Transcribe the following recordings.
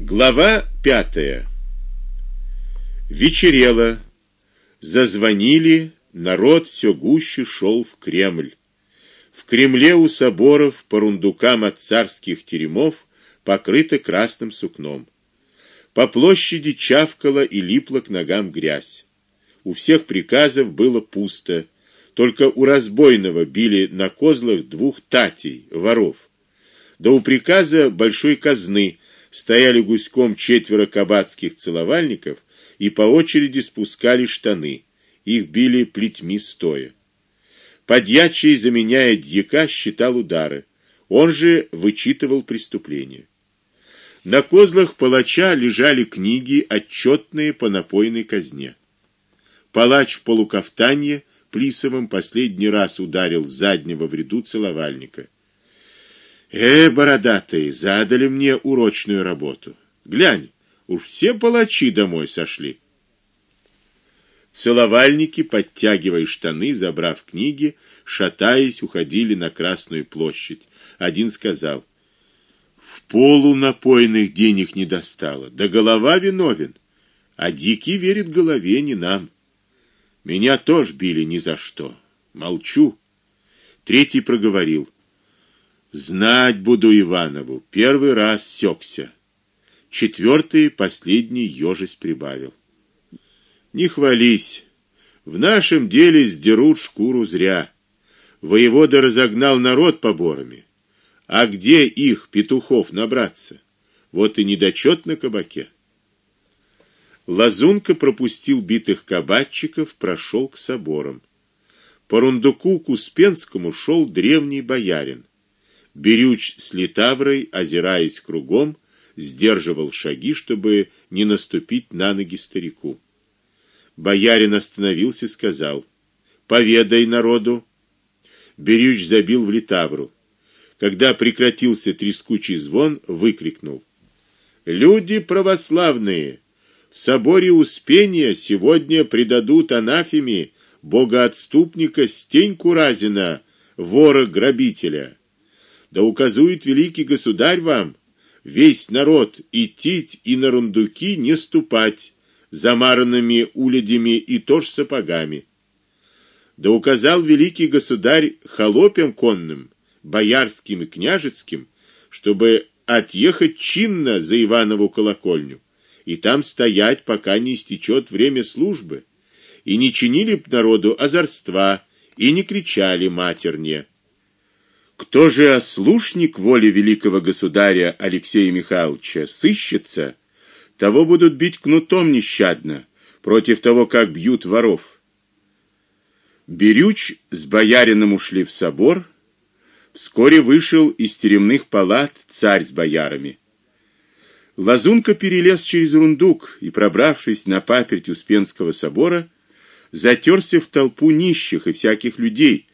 Глава пятая. Вечерело. Зазвонили, народ все гуще шел в Кремль. В Кремле у соборов по рундукам от царских теремов покрыто красным сукном. По площади чавкала и липла к ногам грязь. У всех приказов было пусто, только у разбойного били на козлах двух татей, воров. Да у приказа большой казны стояли гуськом четверо кабацких целовальников и по очереди спускали штаны. Их били плетьми стоя. Подьячий, заменяя дьяка, считал удары. Он же вычитывал преступления. На козлах палача лежали книги, отчетные по напойной казне. Палач в полукафтанье плисовым последний раз ударил заднего в ряду целовальника. Э, бородатые, задали мне урочную работу. Глянь, уж все палачи домой сошли. Целовальники, подтягивая штаны, забрав книги, шатаясь, уходили на Красную площадь. Один сказал: "В полу напойных денег не достало, да голова виновен, а дикий верит голове не нам. Меня тоже били ни за что. Молчу". Третий проговорил: Знать буду Иванову. Первый раз сёкся. Четвертый, последний ежись прибавил. Не хвались. В нашем деле сдерут шкуру зря. Воевода разогнал народ поборами. А где их петухов набраться? Вот и недочет на кабаке. Лазунка пропустил битых кабачиков, прошел к соборам. По рундуку к Успенскому шел древний боярин. Берюч с Литаврой, озираясь кругом, сдерживал шаги, чтобы не наступить на ноги старику. Боярин остановился и сказал: "Поведай народу". Берюч забил в Литавру. Когда прекратился трескучий звон, выкрикнул: "Люди православные, в соборе Успения сегодня предадут анафеме богоотступника Стеньку Разина, вора-грабителя" да указует великий государь вам весь народ идти и на рундуки не ступать замаранными уледями и тоже сапогами. Да указал великий государь холопям конным, боярским и княжеским, чтобы отъехать чинно за Иванову колокольню и там стоять, пока не истечет время службы, и не чинили б народу озорства и не кричали матерне. Кто же ослушник воли великого государя Алексея Михайловича сыщется, того будут бить кнутом нещадно, против того, как бьют воров. Берюч с боярином ушли в собор. Вскоре вышел из тюремных палат царь с боярами. Лазунка перелез через рундук и, пробравшись на паперть Успенского собора, затерся в толпу нищих и всяких людей,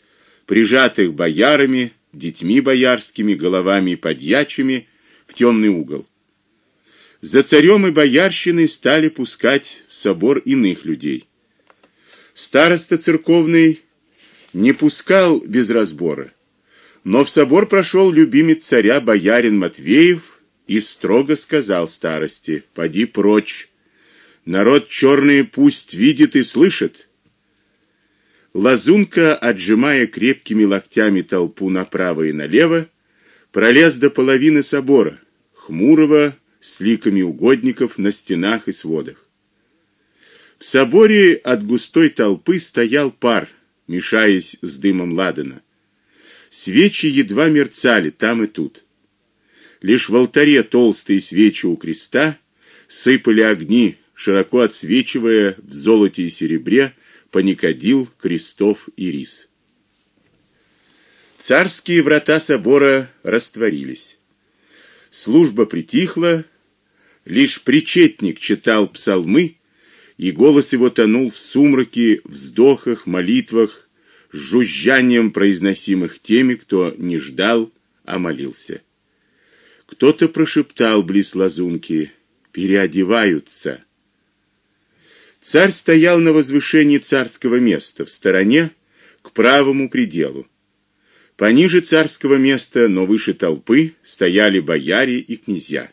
прижатых боярами, детьми боярскими, головами и подьячими в темный угол. За царем и боярщиной стали пускать в собор иных людей. Староста церковный не пускал без разбора, но в собор прошел любимец царя боярин Матвеев и строго сказал старости: "Поди прочь. Народ черный пусть видит и слышит". Лазунка, отжимая крепкими локтями толпу направо и налево, пролез до половины собора, хмурого с ликами угодников на стенах и сводах. В соборе от густой толпы стоял пар, мешаясь с дымом ладана. Свечи едва мерцали там и тут. Лишь в алтаре толстые свечи у креста сыпали огни, широко отсвечивая в золоте и серебре Паникадил, Крестов и Рис. Царские врата собора растворились. Служба притихла, лишь причетник читал псалмы, и голос его тонул в сумраке, вздохах, молитвах, жужжанием произносимых теми, кто не ждал, а молился. Кто-то прошептал близ лазунки: "Переодеваются". Царь стоял на возвышении царского места, в стороне к правому пределу. Пониже царского места, но выше толпы, стояли бояре и князья.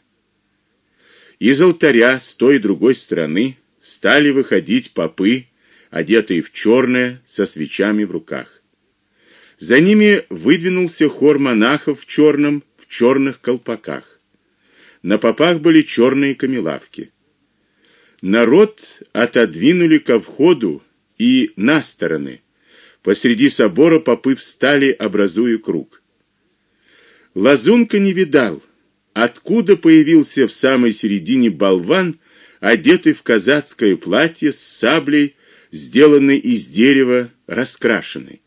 Из алтаря с той и другой стороны стали выходить попы, одетые в черное, со свечами в руках. За ними выдвинулся хор монахов в черном, в черных колпаках. На попах были черные камелавки. Народ отодвинули ко входу и на стороны. Посреди собора попы встали, образуя круг. Лазунка не видал, откуда появился в самой середине болван, одетый в казацкое платье с саблей, сделанной из дерева, раскрашенной.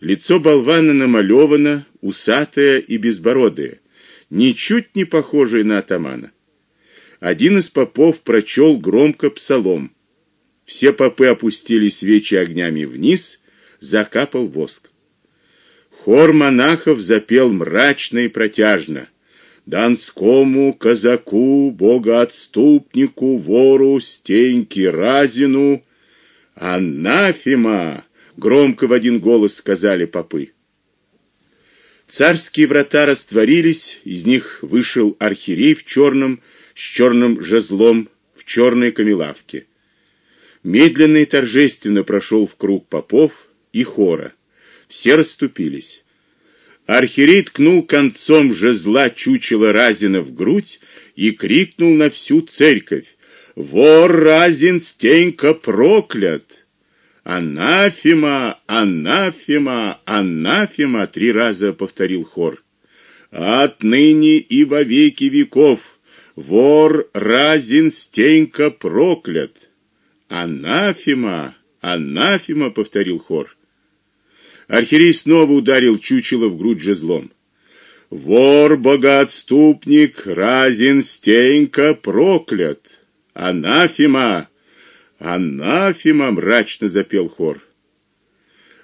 Лицо болвана намалевано, усатое и безбородое, ничуть не похожее на атамана. Один из попов прочел громко псалом. Все попы опустили свечи огнями вниз, закапал воск. Хор монахов запел мрачно и протяжно: Донскому казаку, богоотступнику, вору Стеньке Разину анафема, громко в один голос сказали попы. Царские врата растворились, из них вышел архиерей в черном с черным жезлом в черной камелавке. Медленно и торжественно прошел в круг попов и хора. Все расступились. Архиерей ткнул концом жезла чучела Разина в грудь и крикнул на всю церковь: "Вор Разин стенька проклят!" Анафема, анафема, анафема три раза повторил хор. Отныне и во веки веков вор Разин стенька проклят. Анафема, анафема повторил хор. Архиерей снова ударил чучело в грудь жезлом. Вор, богоотступник, Разин стенька проклят. Анафема, анафема мрачно запел хор.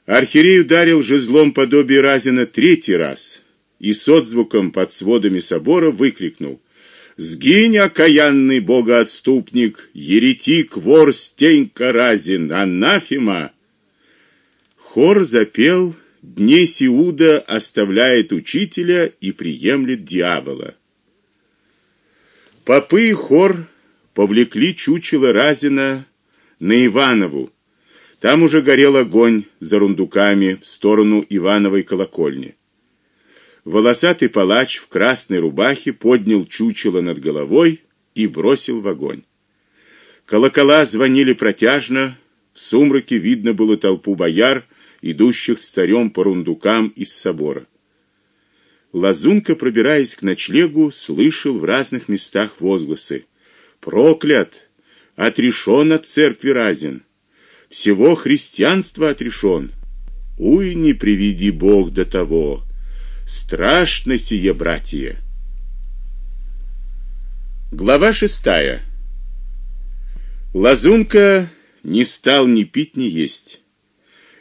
Архиерей ударил жезлом подобие Разина третий раз и с отзвуком под сводами собора выкрикнул: Сгинь, окаянный богоотступник, еретик, вор, стенька разин, анафема. Хор запел: Дней Сиуда оставляет учителя и приемлет дьявола. Попы и хор повлекли чучело Разина на Иванову. Там уже горел огонь за рундуками в сторону Ивановой колокольни. Волосатый палач в красной рубахе поднял чучело над головой и бросил в огонь. Колокола звонили протяжно, в сумраке видно было толпу бояр, идущих с царем по рундукам из собора. Лазунка, пробираясь к ночлегу, слышал в разных местах возгласы: "Проклят! Отрешен от церкви разин! Всего христианства отрешен! Уй, не приведи Бог до того!" Страшно сие, братья. Глава шестая. Лазунка не стал ни пить, ни есть.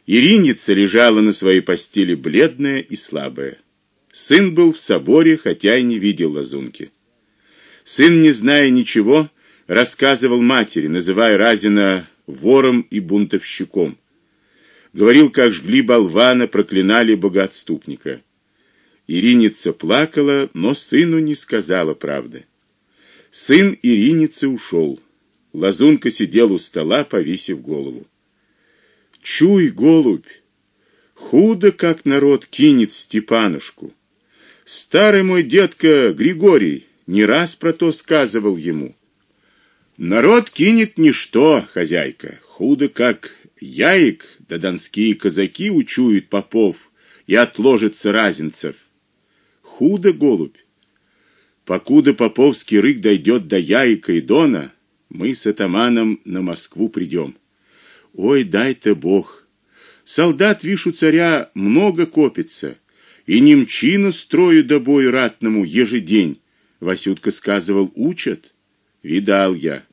Ириница лежала на своей постели бледная и слабая. Сын был в соборе, хотя и не видел Лазунки. Сын, не зная ничего, рассказывал матери, называя Разина вором и бунтовщиком. Говорил, как жгли болвана, проклинали богоотступника. Ириница плакала, но сыну не сказала правды. Сын Ириницы ушел. Лазунка сидел у стола, повесив голову. Чуй, голубь, худо как народ кинет Степанушку. Старый мой дедка Григорий не раз про то сказывал ему. Народ кинет ничто, хозяйка, худо как яик, да донские казаки учуют попов и отложится разинцев. Худо, голубь. Покуда поповский рык дойдет до Яика и Дона, мы с атаманом на Москву придем. Ой, дай-то Бог. Солдат, вишу царя, много копится, и немчина строю до бою ратному ежедень. Васютка сказывал, учат. Видал я.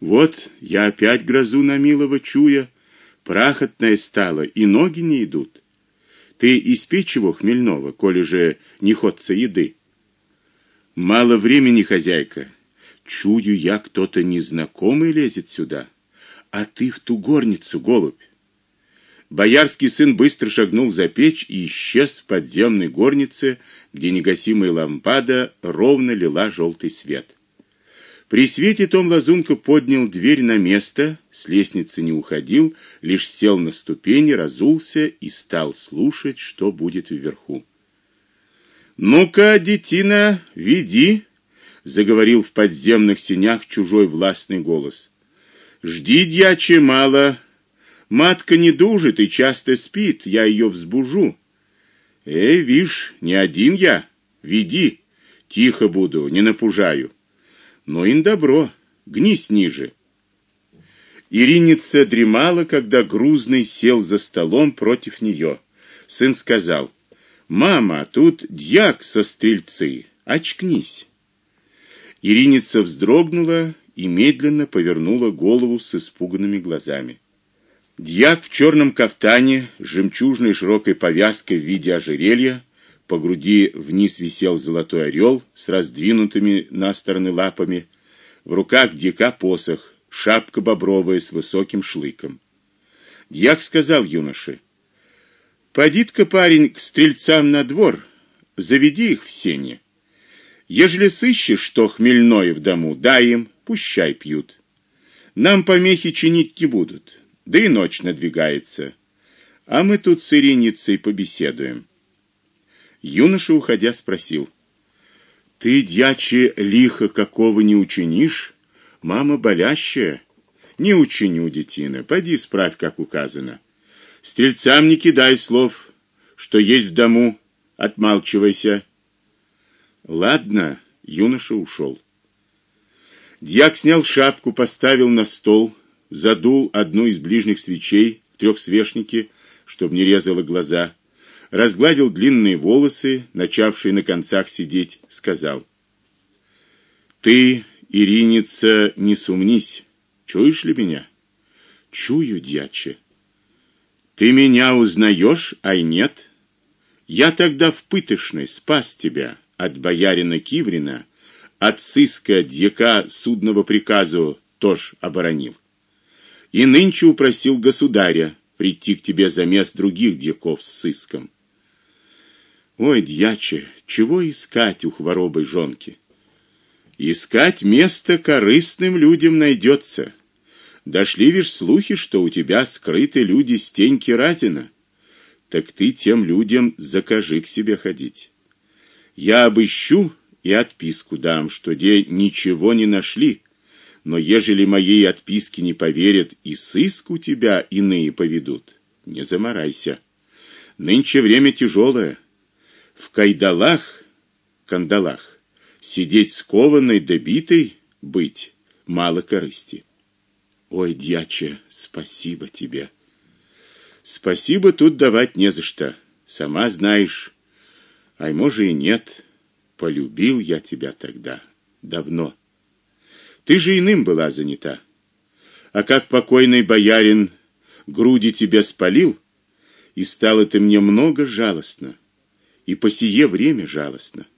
Вот я опять грозу на милого чуя, прахотная стала, и ноги не идут. Ты испей чего хмельного, коли же не ходца еды. Мало времени, хозяйка. Чую я, кто-то незнакомый лезет сюда. А ты в ту горницу, голубь. Боярский сын быстро шагнул за печь и исчез в подземной горнице, где негасимая лампада ровно лила желтый свет. При свете том Лазунка поднял дверь на место, с лестницы не уходил, лишь сел на ступени, разулся и стал слушать, что будет вверху. Ну-ка, детина, веди, заговорил в подземных сенях чужой властный голос. Жди, дьяче, мало. Матка не дужит и часто спит, я ее взбужу. Эй, вишь, не один я. Веди. Тихо буду, не напужаю но ин добро, гнись ниже. Ириница дремала, когда грузный сел за столом против нее. Сын сказал: "Мама, тут дьяк со стрельцы, очкнись". Ириница вздрогнула и медленно повернула голову с испуганными глазами. Дьяк в черном кафтане, с жемчужной широкой повязкой в виде ожерелья, по груди вниз висел золотой орел с раздвинутыми на стороны лапами, в руках дика посох, шапка бобровая с высоким шлыком. Дьяк сказал юноше: "Поди-ка, парень, к стрельцам на двор, заведи их в сене. Ежели сыщешь что хмельное в дому, дай им, пущай пьют. Нам помехи чинить не будут. Да и ночь надвигается. А мы тут с Ириницей побеседуем". Юноша, уходя, спросил: "Ты дьяче лихо какого не учинишь? Мама болящая. Не учиню, детина. Пойди справь, как указано. Стрельцам не кидай слов, что есть в дому, отмалчивайся". Ладно, юноша ушел. Дьяк снял шапку, поставил на стол, задул одну из ближних свечей в трехсвечнике, чтобы не резало глаза разгладил длинные волосы, начавшие на концах сидеть, сказал: "Ты, Ириница, не сумнись. Чуешь ли меня?" "Чую, дьяче. Ты меня узнаешь, ай нет? Я тогда в пытошной спас тебя от боярина Киврина, от сыска дьяка судного приказу тоже оборонил. И нынче упросил государя прийти к тебе за мест других дьяков с сыском. Ой, дьяче, чего искать у хворобой жонки? Искать место корыстным людям найдется. Дошли вишь слухи, что у тебя скрыты люди Стеньки Разина. Так ты тем людям закажи к себе ходить. Я обыщу и отписку дам, что де ничего не нашли. Но ежели моей отписке не поверят и сыск у тебя иные поведут, не заморайся. Нынче время тяжелое в кайдалах, кандалах, сидеть скованной добитой быть мало корысти. Ой, дьяче, спасибо тебе. Спасибо тут давать не за что. Сама знаешь, ай, может и нет. Полюбил я тебя тогда, давно. Ты же иным была занята. А как покойный боярин груди тебе спалил, и стало ты мне много жалостно и по сие время жалостно.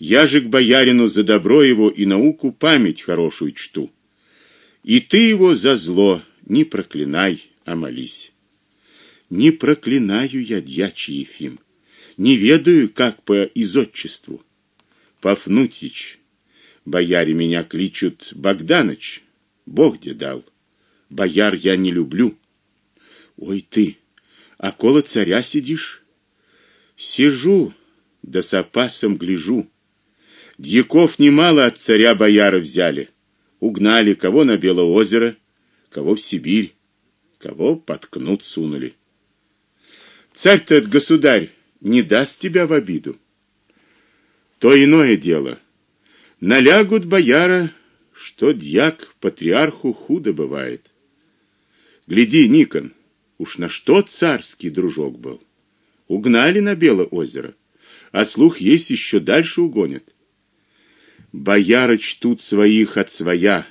Я же к боярину за добро его и науку память хорошую чту. И ты его за зло не проклинай, а молись. Не проклинаю я дьячий Ефим, не ведаю, как по изотчеству. Пафнутич, бояре меня кличут Богданыч, Бог где дал. Бояр я не люблю. Ой ты, а коло царя сидишь? Сижу, да с опасом гляжу. Дьяков немало от царя бояра взяли. Угнали кого на озеро, кого в Сибирь, кого под кнут сунули. Царь-то государь не даст тебя в обиду. То иное дело. Налягут бояра, что дьяк патриарху худо бывает. Гляди, Никон, уж на что царский дружок был. Угнали на Белое озеро, а слух есть еще дальше угонят. Бояры чтут своих от своя.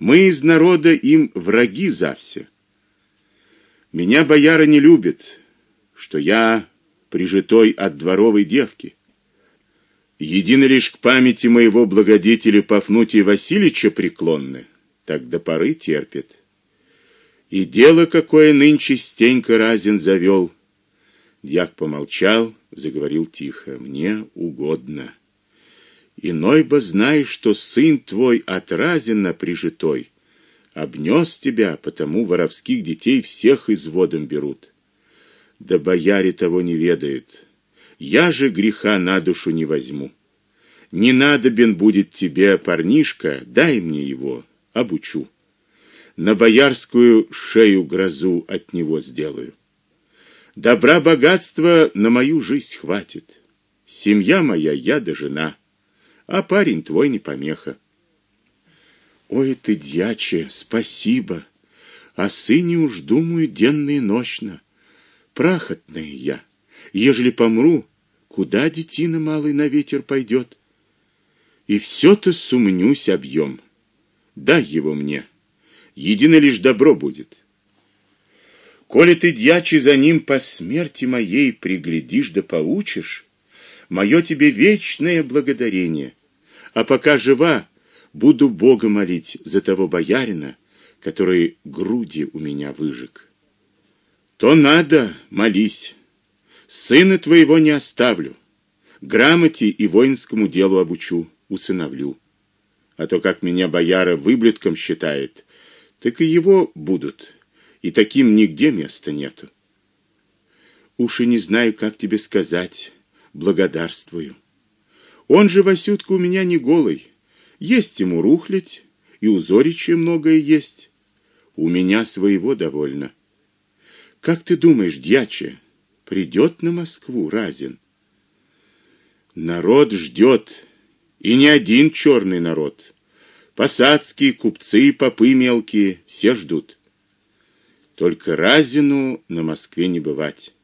Мы из народа им враги завсе. Меня бояра не любят, что я прижитой от дворовой девки. Едино лишь к памяти моего благодетеля Пафнутия Васильевича преклонны, так до поры терпят. И дело какое нынче Стенька Разин завел — Дьяк помолчал, заговорил тихо: "Мне угодно. Иной бы знай, что сын твой отразенно прижитой, обнес тебя, потому воровских детей всех изводом берут. Да бояре того не ведает. Я же греха на душу не возьму. Не надобен будет тебе парнишка, дай мне его, обучу. На боярскую шею грозу от него сделаю. Добра богатства на мою жизнь хватит. Семья моя, я да жена, а парень твой не помеха. Ой, ты дьяче, спасибо. О сыне уж думаю денно и нощно. Прахотная я. Ежели помру, куда детина малый на ветер пойдет? И все-то сумнюсь объем. Дай его мне. Едино лишь добро будет. Коли ты дьячий за ним по смерти моей приглядишь да поучишь, мое тебе вечное благодарение. А пока жива, буду Бога молить за того боярина, который груди у меня выжег. То надо, молись. Сына твоего не оставлю. Грамоте и воинскому делу обучу, усыновлю. А то как меня бояра выблетком считает, так и его будут и таким нигде места нету. Уж и не знаю, как тебе сказать, благодарствую. Он же Васютка у меня не голый. Есть ему рухлить, и у Зорича многое есть. У меня своего довольно. Как ты думаешь, дьяче, придет на Москву Разин? Народ ждет, и не один черный народ. Посадские, купцы, попы мелкие все ждут. Только Разину на Москве не бывать.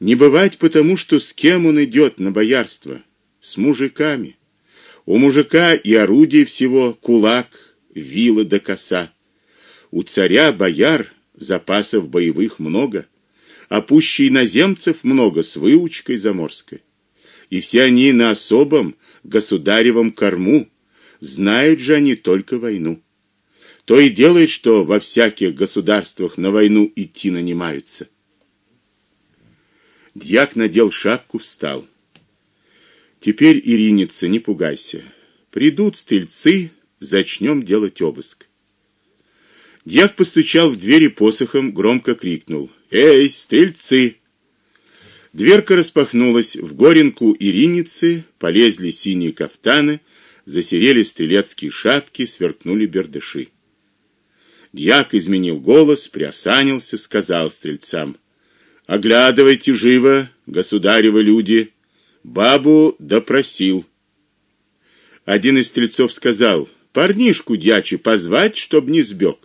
Не бывать потому, что с кем он идет на боярство? С мужиками. У мужика и орудие всего кулак, вила да коса. У царя бояр запасов боевых много, а пуще иноземцев много с выучкой заморской. И все они на особом государевом корму, знают же они только войну то и делает, что во всяких государствах на войну идти нанимаются. Дьяк надел шапку, встал. Теперь, Ириница, не пугайся. Придут стрельцы, зачнем делать обыск. Дьяк постучал в двери посохом, громко крикнул: "Эй, стрельцы!" Дверка распахнулась, в горенку Ириницы полезли синие кафтаны, засерели стрелецкие шапки, сверкнули бердыши. Дьяк изменил голос, приосанился, сказал стрельцам: "Оглядывайте живо, государевы люди, бабу допросил". Один из стрельцов сказал: "Парнишку дячи позвать, чтоб не сбег.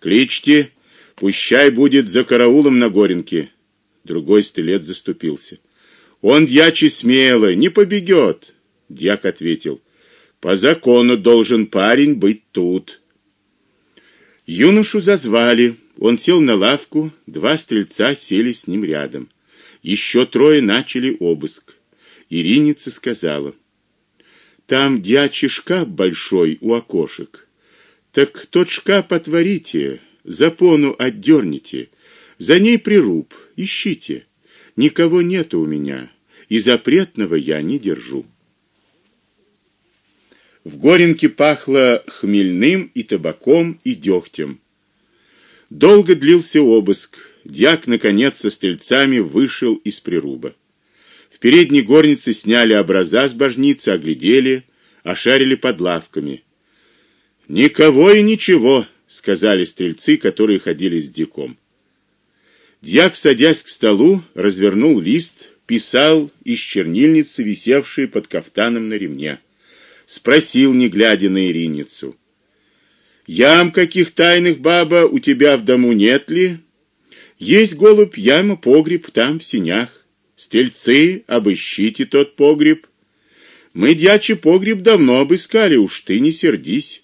Кличьте, пущай будет за караулом на горенке". Другой стрелец заступился. Он дьячи смелый, не побегет. Дьяк ответил: "По закону должен парень быть тут". Юношу зазвали. Он сел на лавку, два стрельца сели с ним рядом. Еще трое начали обыск. Ириница сказала: "Там дьячий шкаф большой у окошек. Так тот шкаф отворите, запону отдерните, за ней прируб, ищите. Никого нету у меня, и запретного я не держу". В Горенке пахло хмельным и табаком и дегтем. Долго длился обыск. Дьяк наконец со стрельцами вышел из прируба. В передней горнице сняли образа с божницы, оглядели, ошарили под лавками. Никого и ничего, сказали стрельцы, которые ходили с диком. Дьяк, садясь к столу, развернул лист, писал из чернильницы, висевшей под кафтаном на ремне спросил, не глядя на Ириницу: "Ям каких тайных, баба, у тебя в дому нет ли? Есть голубь, яма, погреб там в синях. Стельцы, обыщите тот погреб. Мы дячий погреб давно обыскали, уж ты не сердись.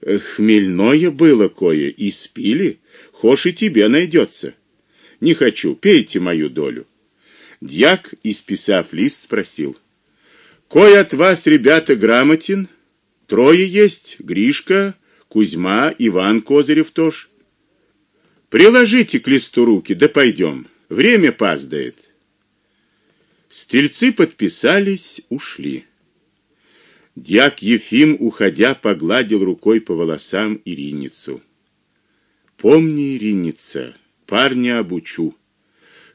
Хмельное было кое и спили, хошь и тебе найдется. Не хочу, пейте мою долю". Дьяк, исписав лист, спросил: Кой от вас, ребята, грамотен? Трое есть: Гришка, Кузьма, Иван Козырев тоже. Приложите к листу руки, да пойдем. Время паздает. Стрельцы подписались, ушли. Дьяк Ефим, уходя, погладил рукой по волосам Ириницу. Помни, Ириница, парня обучу.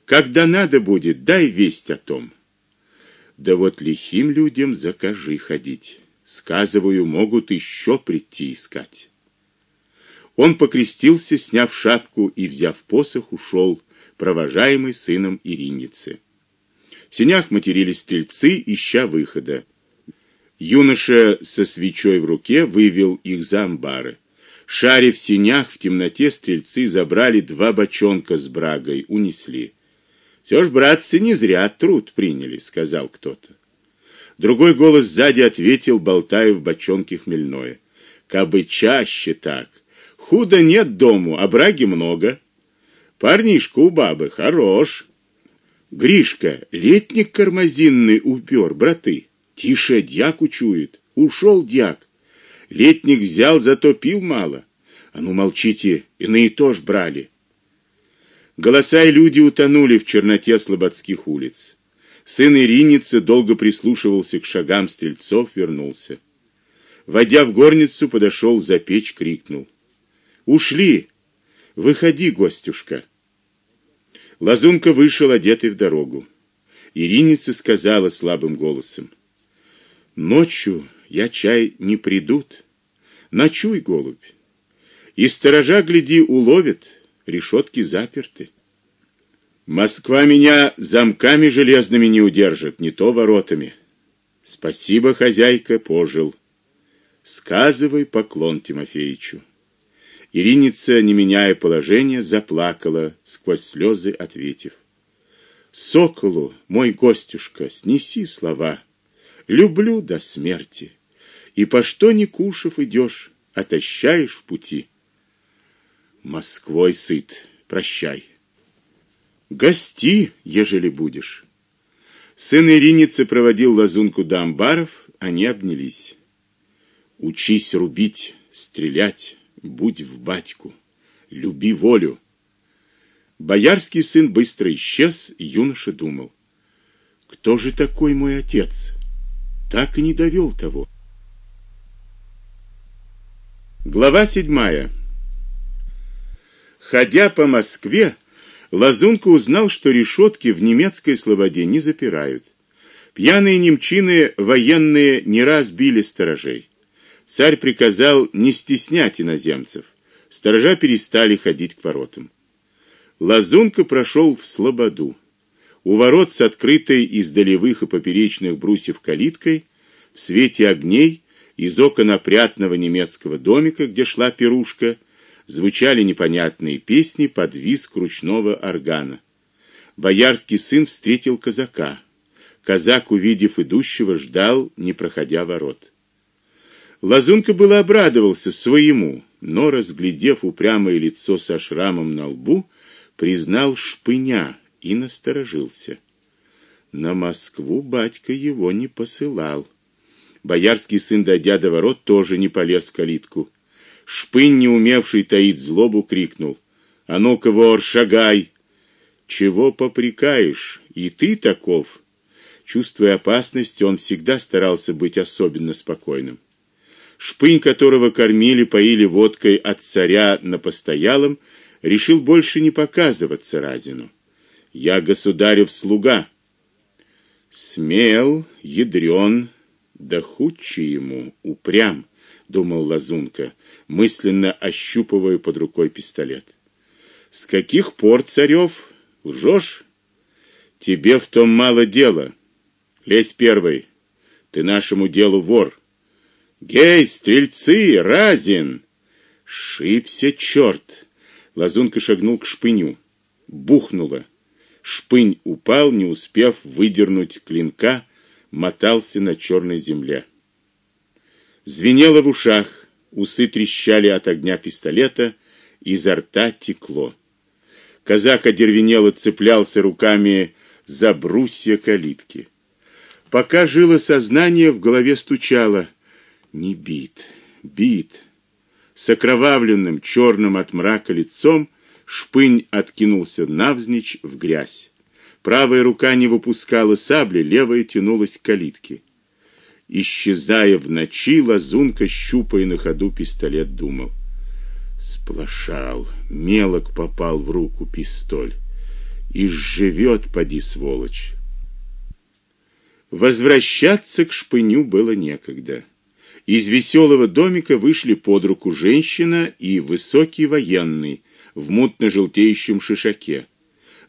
Когда надо будет, дай весть о том. Да вот лихим людям закажи ходить. Сказываю, могут еще прийти искать. Он покрестился, сняв шапку и, взяв посох, ушел, провожаемый сыном Ириницы. В сенях матерились стрельцы, ища выхода. Юноша со свечой в руке вывел их за амбары. Шарив в сенях в темноте стрельцы забрали два бочонка с брагой, унесли. Все ж, братцы, не зря труд приняли, сказал кто-то. Другой голос сзади ответил, болтая в бочонке хмельное: "Кабы чаще так. Худо нет дому, а браги много. Парнишка у бабы хорош. Гришка, летник кармазинный упер, браты. Тише, дьяк учует. Ушел дьяк. Летник взял, зато пил мало. А ну молчите, иные тоже брали. Голоса и люди утонули в черноте слободских улиц. Сын Ириницы долго прислушивался к шагам стрельцов, вернулся. Войдя в горницу, подошел за печь, крикнул: "Ушли! Выходи, гостюшка!" Лазунка вышел одетый в дорогу. Ириница сказала слабым голосом: Ночью я чай не придут. Ночуй, голубь. И сторожа гляди уловит, решетки заперты. Москва меня замками железными не удержит, не то воротами. Спасибо, хозяйка, пожил. Сказывай поклон Тимофеичу. Ириница, не меняя положения, заплакала, сквозь слезы ответив: Соколу, мой гостюшка, снеси слова люблю до смерти. И по что не кушав идешь, отощаешь в пути. Москвой сыт, прощай. Гости, ежели будешь. Сын Ириницы проводил лазунку до амбаров, они обнялись. Учись рубить, стрелять, будь в батьку, люби волю. Боярский сын быстро исчез, юноша думал: кто же такой мой отец? так и не довел того. Глава седьмая. Ходя по Москве, Лазунка узнал, что решетки в немецкой слободе не запирают. Пьяные немчины военные не раз били сторожей. Царь приказал не стеснять иноземцев. Сторожа перестали ходить к воротам. Лазунка прошел в слободу. У ворот с открытой из долевых и поперечных брусьев калиткой, в свете огней из окон опрятного немецкого домика, где шла пирушка, звучали непонятные песни под визг ручного органа. Боярский сын встретил казака. Казак, увидев идущего, ждал, не проходя ворот. Лазунка было обрадовался своему, но разглядев упрямое лицо со шрамом на лбу, признал шпыня и насторожился. На Москву батька его не посылал. Боярский сын, дойдя до ворот, тоже не полез в калитку. Шпынь, не умевший таить злобу, крикнул: "А ну-ка, вор, шагай! Чего попрекаешь? И ты таков?" Чувствуя опасность, он всегда старался быть особенно спокойным. Шпынь, которого кормили, поили водкой от царя на постоялом, решил больше не показываться Разину. Я государев слуга. Смел, ядрен, да худче ему, упрям, думал Лазунка, мысленно ощупывая под рукой пистолет. С каких пор, царев, лжешь? Тебе в том мало дела. Лезь первый. Ты нашему делу вор. Гей, стрельцы, разин. Шибся черт. Лазунка шагнул к шпыню. Бухнуло. Шпынь упал, не успев выдернуть клинка, мотался на черной земле. Звенело в ушах, усы трещали от огня пистолета, изо рта текло. Казак одервенело цеплялся руками за брусья калитки. Пока жило сознание, в голове стучало: не бит, бит. С окровавленным черным от мрака лицом Шпынь откинулся навзничь в грязь. Правая рука не выпускала сабли, левая тянулась к калитке. Исчезая в ночи, лазунка щупая на ходу пистолет, думал: сплошал, мелок попал в руку пистоль. И живет поди сволочь. Возвращаться к шпыню было некогда. Из веселого домика вышли под руку женщина и высокий военный в мутно желтеющем шишаке.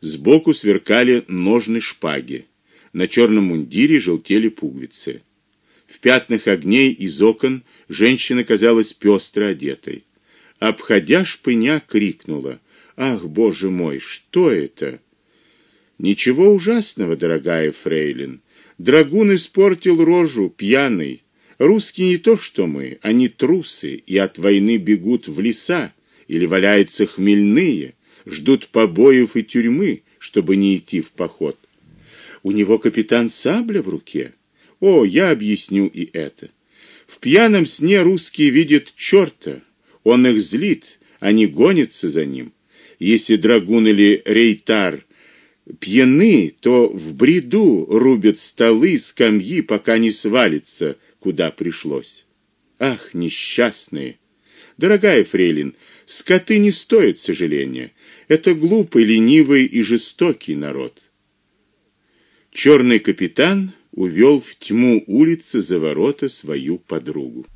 Сбоку сверкали ножны шпаги. На черном мундире желтели пуговицы. В пятнах огней из окон женщина казалась пестро одетой. Обходя шпыня, крикнула: "Ах, боже мой, что это?" Ничего ужасного, дорогая фрейлин. Драгун испортил рожу, пьяный. Русские не то, что мы, они трусы и от войны бегут в леса или валяются хмельные, ждут побоев и тюрьмы, чтобы не идти в поход. У него капитан сабля в руке. О, я объясню и это. В пьяном сне русские видят чёрта. Он их злит, они гонятся за ним. Если драгун или рейтар пьяны, то в бреду рубят столы, скамьи, пока не свалится, куда пришлось. Ах, несчастные! Дорогая фрейлин, скоты не стоят сожаления. Это глупый, ленивый и жестокий народ. Черный капитан увел в тьму улицы за ворота свою подругу.